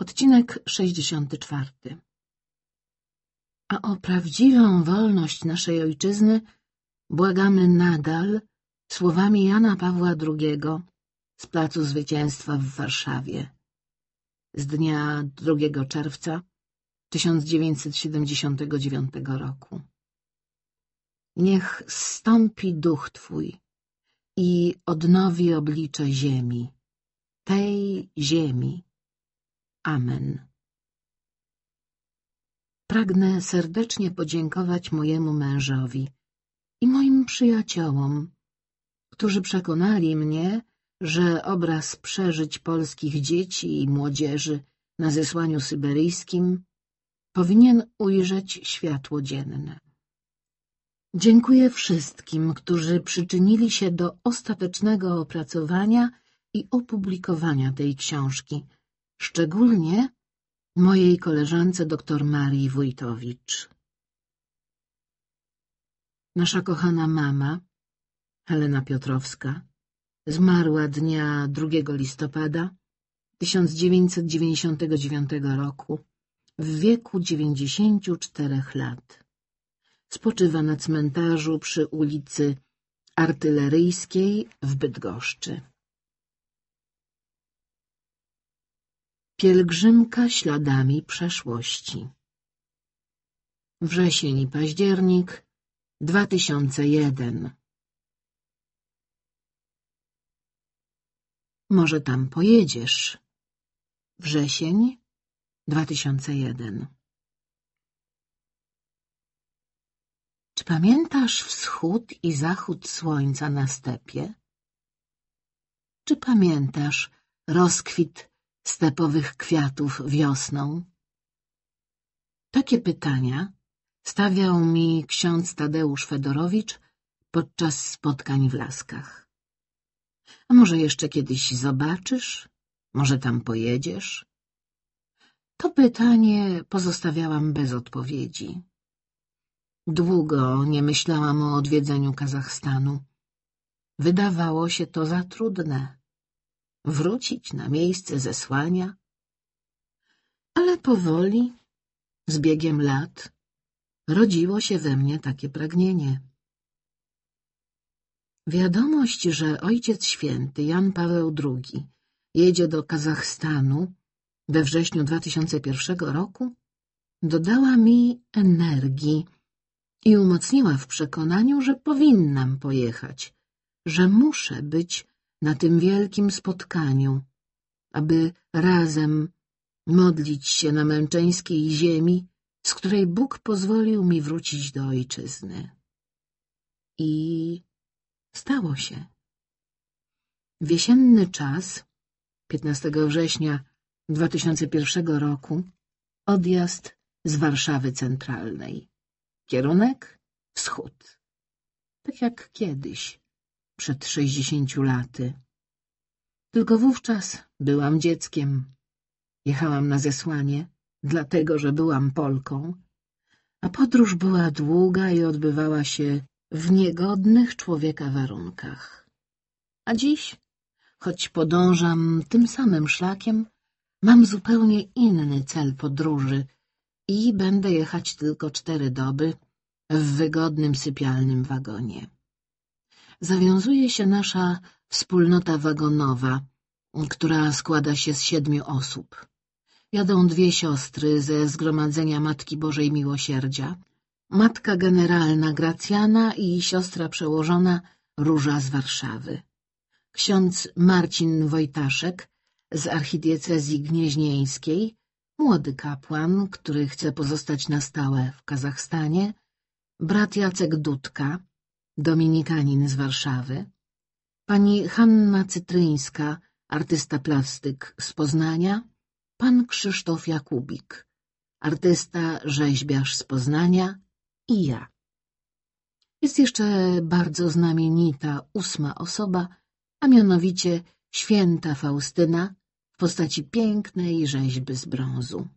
Odcinek 64 A o prawdziwą wolność naszej ojczyzny błagamy nadal słowami Jana Pawła II z Placu Zwycięstwa w Warszawie z dnia 2 czerwca 1979 roku. Niech stąpi duch Twój i odnowi oblicze ziemi, tej ziemi. Amen. Pragnę serdecznie podziękować mojemu mężowi i moim przyjaciołom, którzy przekonali mnie, że obraz przeżyć polskich dzieci i młodzieży na zesłaniu syberyjskim powinien ujrzeć światło dzienne. Dziękuję wszystkim, którzy przyczynili się do ostatecznego opracowania i opublikowania tej książki, szczególnie mojej koleżance dr Marii Wójtowicz. Nasza kochana mama, Helena Piotrowska, zmarła dnia 2 listopada 1999 roku w wieku 94 lat. Spoczywa na cmentarzu przy ulicy Artyleryjskiej w Bydgoszczy. Pielgrzymka śladami przeszłości Wrzesień i październik 2001 Może tam pojedziesz. Wrzesień 2001 Czy pamiętasz wschód i zachód słońca na stepie? Czy pamiętasz rozkwit stepowych kwiatów wiosną? Takie pytania stawiał mi ksiądz Tadeusz Fedorowicz podczas spotkań w Laskach. A może jeszcze kiedyś zobaczysz? Może tam pojedziesz? To pytanie pozostawiałam bez odpowiedzi. Długo nie myślałam o odwiedzeniu Kazachstanu. Wydawało się to za trudne. Wrócić na miejsce zesłania. Ale powoli, z biegiem lat, rodziło się we mnie takie pragnienie. Wiadomość, że Ojciec Święty Jan Paweł II jedzie do Kazachstanu we wrześniu 2001 roku, dodała mi energii i umocniła w przekonaniu, że powinnam pojechać, że muszę być na tym wielkim spotkaniu, aby razem modlić się na męczeńskiej ziemi, z której Bóg pozwolił mi wrócić do ojczyzny. I stało się. W jesienny czas, 15 września 2001 roku, odjazd z Warszawy Centralnej. Kierunek wschód. Tak jak kiedyś, przed sześćdziesięciu laty. Tylko wówczas byłam dzieckiem. Jechałam na zesłanie, dlatego że byłam Polką, a podróż była długa i odbywała się w niegodnych człowieka warunkach. A dziś, choć podążam tym samym szlakiem, mam zupełnie inny cel podróży i będę jechać tylko cztery doby w wygodnym sypialnym wagonie. Zawiązuje się nasza wspólnota wagonowa, która składa się z siedmiu osób. Jadą dwie siostry ze Zgromadzenia Matki Bożej Miłosierdzia, matka generalna Gracjana i siostra przełożona Róża z Warszawy. Ksiądz Marcin Wojtaszek z archidiecezji gnieźnieńskiej, młody kapłan, który chce pozostać na stałe w Kazachstanie, brat Jacek Dudka, dominikanin z Warszawy, pani Hanna Cytryńska, artysta plastyk z Poznania, pan Krzysztof Jakubik, artysta rzeźbiarz z Poznania i ja. Jest jeszcze bardzo znamienita ósma osoba, a mianowicie święta Faustyna w postaci pięknej rzeźby z brązu.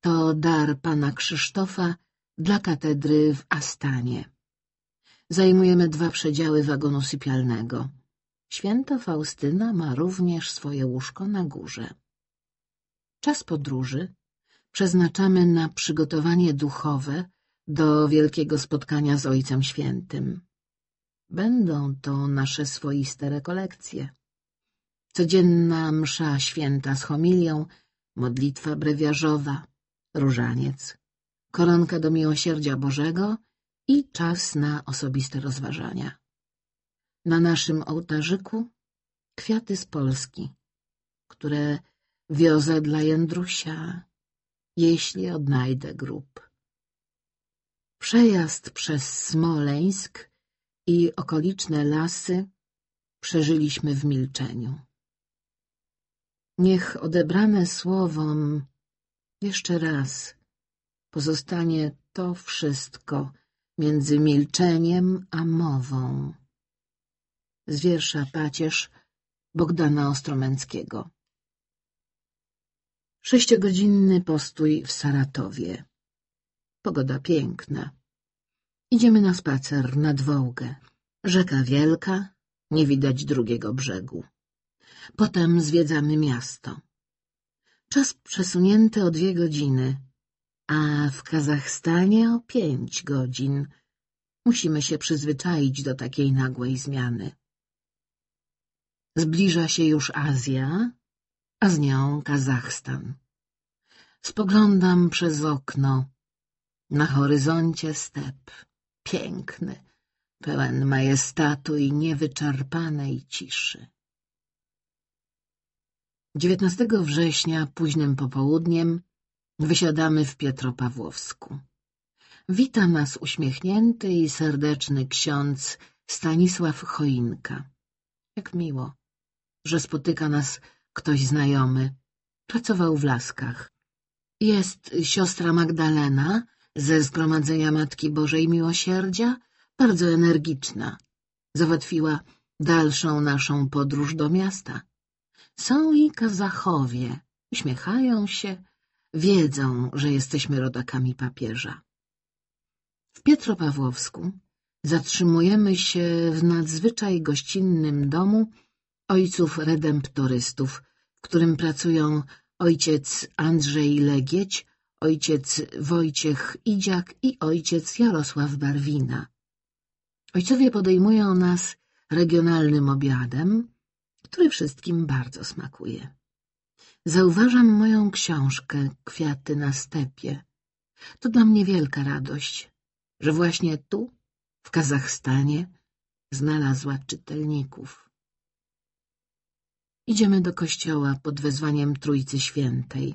To dar pana Krzysztofa dla katedry w Astanie. Zajmujemy dwa przedziały wagonu sypialnego. Święta Faustyna ma również swoje łóżko na górze. Czas podróży przeznaczamy na przygotowanie duchowe do wielkiego spotkania z Ojcem Świętym. Będą to nasze swoiste rekolekcje. Codzienna msza święta z homilią, modlitwa brewiarzowa, różaniec, koronka do miłosierdzia Bożego i czas na osobiste rozważania. Na naszym ołtarzyku kwiaty z Polski, które wiozę dla Jędrusia, jeśli odnajdę grób. Przejazd przez Smoleńsk i okoliczne lasy przeżyliśmy w milczeniu. Niech odebrane słowom jeszcze raz pozostanie to wszystko między milczeniem a mową. Z wiersza Pacierz Bogdana Ostromęckiego Sześciogodzinny postój w Saratowie. Pogoda piękna. Idziemy na spacer nad Wołgę. Rzeka wielka, nie widać drugiego brzegu. Potem zwiedzamy miasto. Czas przesunięty o dwie godziny, a w Kazachstanie o pięć godzin. Musimy się przyzwyczaić do takiej nagłej zmiany. Zbliża się już Azja, a z nią Kazachstan. Spoglądam przez okno. Na horyzoncie step, piękny, pełen majestatu i niewyczerpanej ciszy. 19 września, późnym popołudniem, wysiadamy w Pietropawłowsku. Wita nas uśmiechnięty i serdeczny ksiądz Stanisław Choinka. Jak miło, że spotyka nas ktoś znajomy. Pracował w Laskach. Jest siostra Magdalena ze Zgromadzenia Matki Bożej Miłosierdzia, bardzo energiczna. Załatwiła dalszą naszą podróż do miasta. Są i Kazachowie, uśmiechają się, wiedzą, że jesteśmy rodakami papieża. W Pietropawłowsku zatrzymujemy się w nadzwyczaj gościnnym domu ojców redemptorystów, w którym pracują ojciec Andrzej Legieć, ojciec Wojciech Idziak i ojciec Jarosław Barwina. Ojcowie podejmują nas regionalnym obiadem, który wszystkim bardzo smakuje. Zauważam moją książkę Kwiaty na stepie. To dla mnie wielka radość, że właśnie tu, w Kazachstanie, znalazła czytelników. Idziemy do kościoła pod wezwaniem Trójcy Świętej.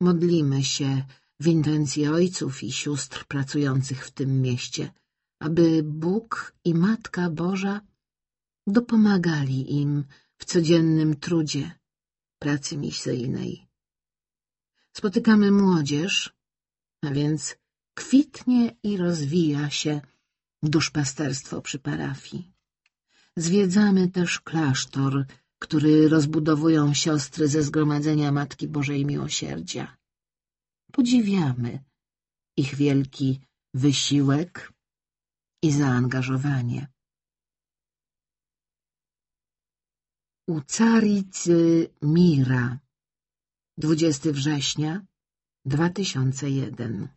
Modlimy się w intencji ojców i sióstr pracujących w tym mieście, aby Bóg i Matka Boża dopomagali im w codziennym trudzie, pracy misyjnej. Spotykamy młodzież, a więc kwitnie i rozwija się duszpasterstwo przy parafii. Zwiedzamy też klasztor, który rozbudowują siostry ze Zgromadzenia Matki Bożej Miłosierdzia. Podziwiamy ich wielki wysiłek i zaangażowanie. U caricy Mira 20 września 2001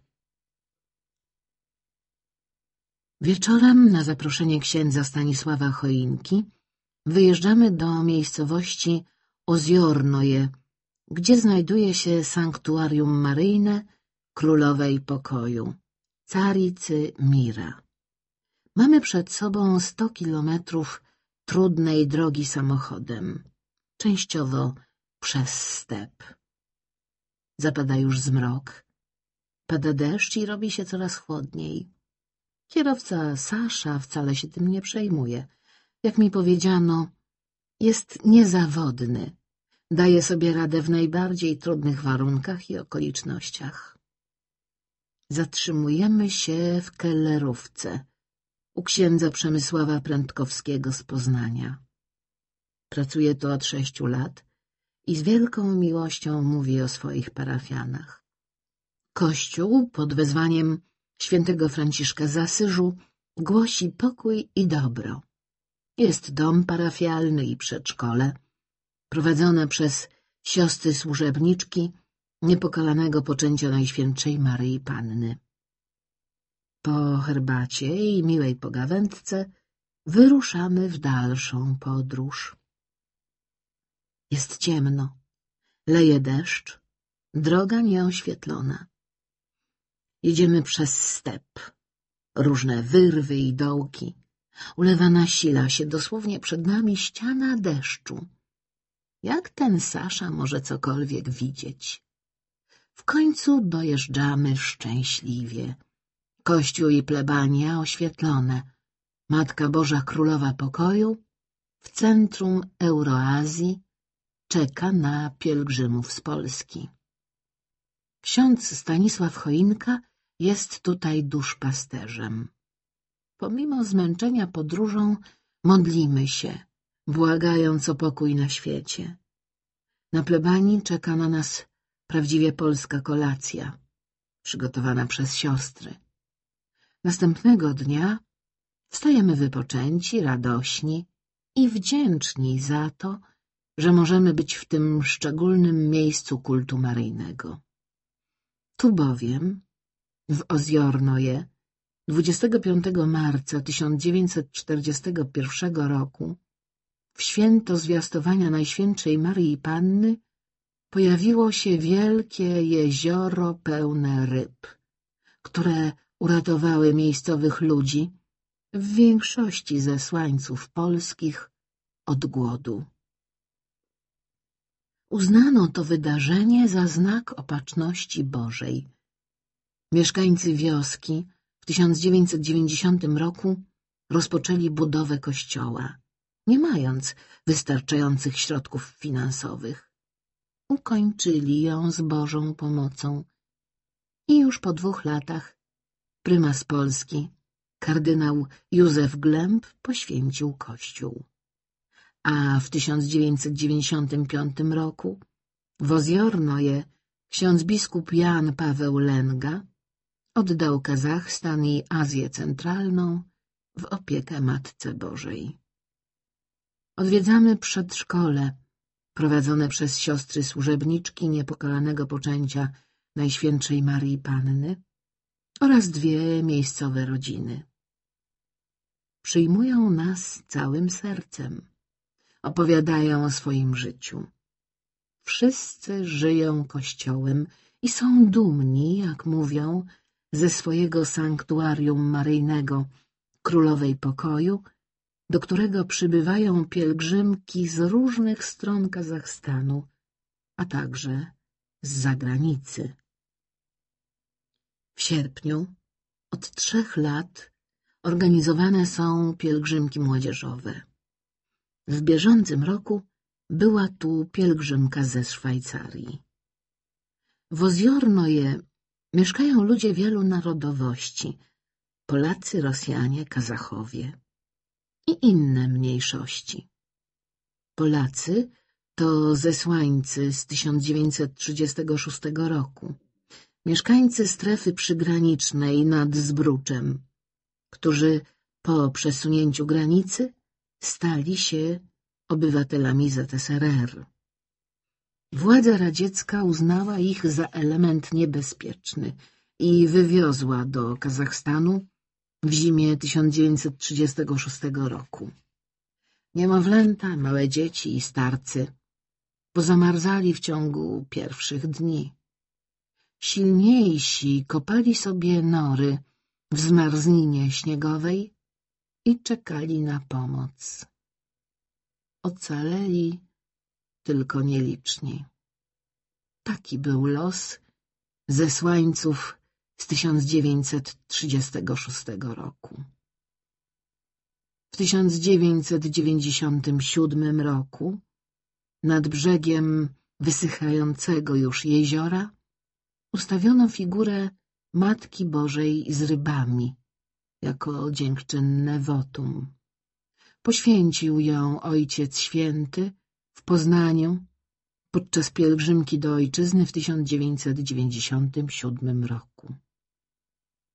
Wieczorem na zaproszenie księdza Stanisława Choinki wyjeżdżamy do miejscowości Oziornoje, gdzie znajduje się sanktuarium maryjne Królowej Pokoju, Caricy Mira. Mamy przed sobą sto kilometrów trudnej drogi samochodem, częściowo przez step. Zapada już zmrok, pada deszcz i robi się coraz chłodniej. Kierowca Sasza wcale się tym nie przejmuje — jak mi powiedziano, jest niezawodny. Daje sobie radę w najbardziej trudnych warunkach i okolicznościach. Zatrzymujemy się w kellerówce u księdza Przemysława Prędkowskiego z Poznania. Pracuje tu od sześciu lat i z wielką miłością mówi o swoich parafianach. Kościół pod wezwaniem świętego Franciszka z Asyżu głosi pokój i dobro. Jest dom parafialny i przedszkole, prowadzone przez siostry służebniczki niepokalanego poczęcia Najświętszej Maryi Panny. Po herbacie i miłej pogawędce wyruszamy w dalszą podróż. Jest ciemno, leje deszcz, droga nieoświetlona. Jedziemy przez step, różne wyrwy i dołki. Ulewa nasila się dosłownie przed nami ściana deszczu. Jak ten Sasza może cokolwiek widzieć? W końcu dojeżdżamy szczęśliwie. Kościół i plebania oświetlone. Matka Boża Królowa Pokoju w centrum Euroazji czeka na pielgrzymów z Polski. Ksiądz Stanisław Choinka jest tutaj duszpasterzem. Pomimo zmęczenia podróżą modlimy się, błagając o pokój na świecie. Na plebanii czeka na nas prawdziwie polska kolacja, przygotowana przez siostry. Następnego dnia wstajemy wypoczęci, radośni i wdzięczni za to, że możemy być w tym szczególnym miejscu kultu maryjnego. Tu bowiem, w Ozjornoje, 25 marca 1941 roku, w święto zwiastowania Najświętszej Maryi Panny, pojawiło się wielkie jezioro pełne ryb, które uratowały miejscowych ludzi, w większości zesłańców polskich, od głodu. Uznano to wydarzenie za znak opatrzności Bożej. Mieszkańcy wioski w 1990 roku rozpoczęli budowę kościoła, nie mając wystarczających środków finansowych. Ukończyli ją z Bożą pomocą i już po dwóch latach prymas Polski, kardynał Józef Glemp, poświęcił kościół. A w 1995 roku w Ozjornoje ksiądz biskup Jan Paweł Lenga oddał Kazachstan i Azję Centralną w opiekę Matce Bożej. Odwiedzamy przedszkole prowadzone przez siostry służebniczki niepokalanego poczęcia Najświętszej Marii Panny oraz dwie miejscowe rodziny. Przyjmują nas całym sercem opowiadają o swoim życiu. Wszyscy żyją Kościołem i są dumni, jak mówią, ze swojego sanktuarium maryjnego Królowej Pokoju, do którego przybywają pielgrzymki z różnych stron Kazachstanu, a także z zagranicy. W sierpniu od trzech lat organizowane są pielgrzymki młodzieżowe. W bieżącym roku była tu pielgrzymka ze Szwajcarii. W Ozjornoje mieszkają ludzie wielu narodowości — Polacy, Rosjanie, Kazachowie i inne mniejszości. Polacy to zesłańcy z 1936 roku, mieszkańcy strefy przygranicznej nad Zbruczem, którzy po przesunięciu granicy stali się obywatelami ZSRR. Władza radziecka uznała ich za element niebezpieczny i wywiozła do Kazachstanu w zimie 1936 roku. Niemowlęta, małe dzieci i starcy pozamarzali w ciągu pierwszych dni. Silniejsi kopali sobie nory w zmarzninie śniegowej i czekali na pomoc. Ocaleli tylko nieliczni. Taki był los zesłańców z 1936 roku. W 1997 roku nad brzegiem wysychającego już jeziora ustawiono figurę Matki Bożej z rybami, jako dziękczynne wotum. Poświęcił ją Ojciec Święty w Poznaniu podczas pielgrzymki do ojczyzny w 1997 roku.